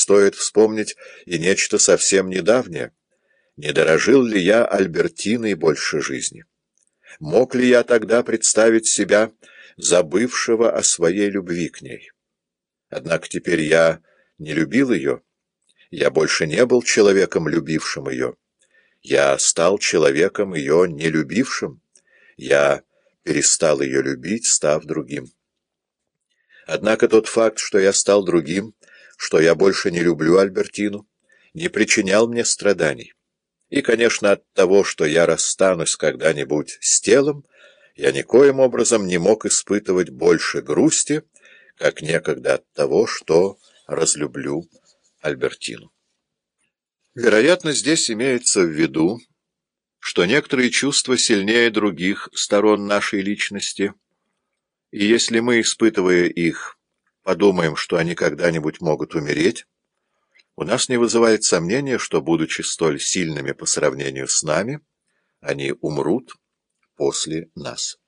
Стоит вспомнить и нечто совсем недавнее. Не дорожил ли я Альбертиной больше жизни? Мог ли я тогда представить себя забывшего о своей любви к ней? Однако теперь я не любил ее. Я больше не был человеком, любившим ее. Я стал человеком, ее не любившим. Я перестал ее любить, став другим. Однако тот факт, что я стал другим, что я больше не люблю Альбертину, не причинял мне страданий. И, конечно, от того, что я расстанусь когда-нибудь с телом, я никоим образом не мог испытывать больше грусти, как некогда от того, что разлюблю Альбертину. Вероятно, здесь имеется в виду, что некоторые чувства сильнее других сторон нашей личности, и если мы, испытывая их, подумаем, что они когда-нибудь могут умереть, у нас не вызывает сомнения, что, будучи столь сильными по сравнению с нами, они умрут после нас.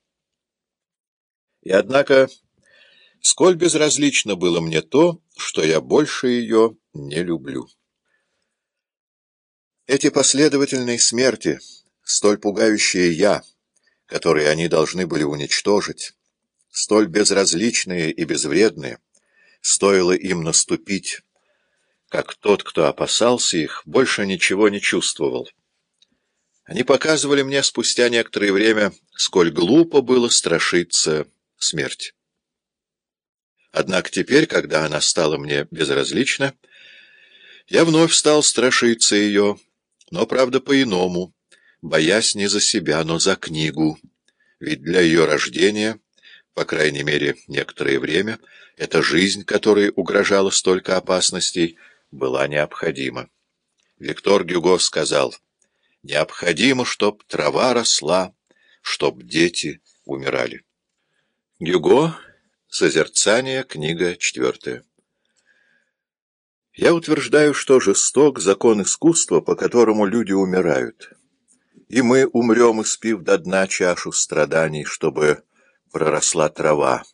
И однако, сколь безразлично было мне то, что я больше ее не люблю. Эти последовательные смерти, столь пугающие «я», которые они должны были уничтожить, столь безразличные и безвредные, стоило им наступить, как тот, кто опасался их, больше ничего не чувствовал. Они показывали мне спустя некоторое время, сколь глупо было страшиться смерти. Однако теперь, когда она стала мне безразлична, я вновь стал страшиться ее, но, правда, по-иному, боясь не за себя, но за книгу, ведь для ее рождения, по крайней мере, некоторое время, эта жизнь, которой угрожала столько опасностей, была необходима. Виктор Гюго сказал, «Необходимо, чтоб трава росла, чтоб дети умирали». Гюго, Созерцание, книга четвертая. Я утверждаю, что жесток закон искусства, по которому люди умирают. И мы умрем, испив до дна чашу страданий, чтобы проросла трава,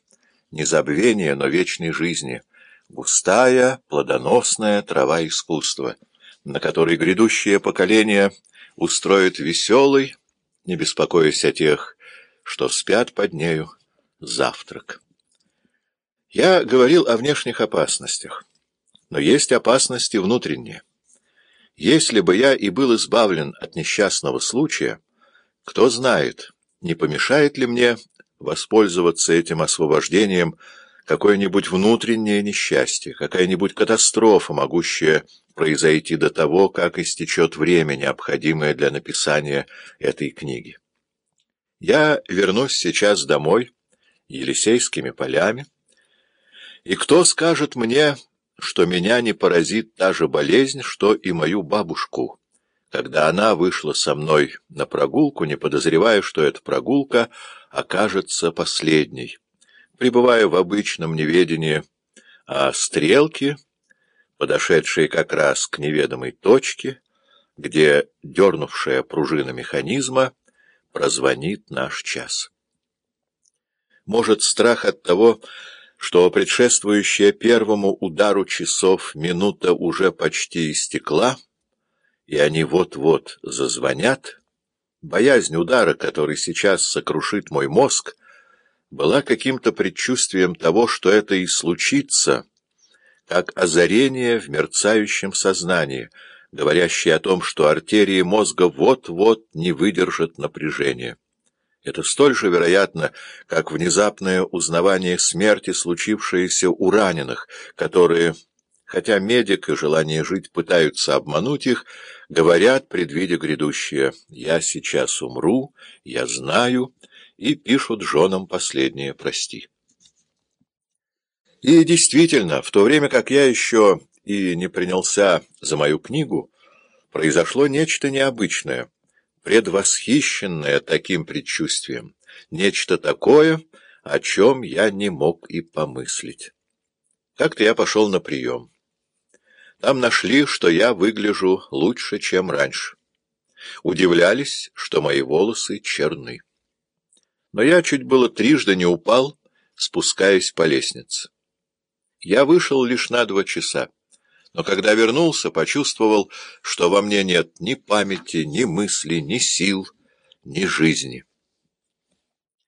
не забвение, но вечной жизни, густая, плодоносная трава искусства, на которой грядущее поколение устроит веселый, не беспокоясь о тех, что спят под нею, завтрак. Я говорил о внешних опасностях, но есть опасности внутренние. Если бы я и был избавлен от несчастного случая, кто знает, не помешает ли мне воспользоваться этим освобождением какое-нибудь внутреннее несчастье, какая-нибудь катастрофа, могущая произойти до того, как истечет время, необходимое для написания этой книги. Я вернусь сейчас домой, Елисейскими полями, и кто скажет мне, что меня не поразит та же болезнь, что и мою бабушку, когда она вышла со мной на прогулку, не подозревая, что эта прогулка окажется последней, пребывая в обычном неведении, а стрелки, подошедшие как раз к неведомой точке, где дернувшая пружина механизма прозвонит наш час. Может, страх от того, что предшествующая первому удару часов минута уже почти истекла, и они вот-вот зазвонят, боязнь удара, который сейчас сокрушит мой мозг, была каким-то предчувствием того, что это и случится, как озарение в мерцающем сознании, говорящее о том, что артерии мозга вот-вот не выдержат напряжения. Это столь же вероятно, как внезапное узнавание смерти, случившееся у раненых, которые, хотя медик и желание жить пытаются обмануть их, говорят, предвидя грядущее «я сейчас умру», «я знаю» и пишут женам последнее «прости». И действительно, в то время как я еще и не принялся за мою книгу, произошло нечто необычное — предвосхищенное таким предчувствием, нечто такое, о чем я не мог и помыслить. Как-то я пошел на прием. Там нашли, что я выгляжу лучше, чем раньше. Удивлялись, что мои волосы черны. Но я чуть было трижды не упал, спускаясь по лестнице. Я вышел лишь на два часа. Но когда вернулся, почувствовал, что во мне нет ни памяти, ни мысли, ни сил, ни жизни.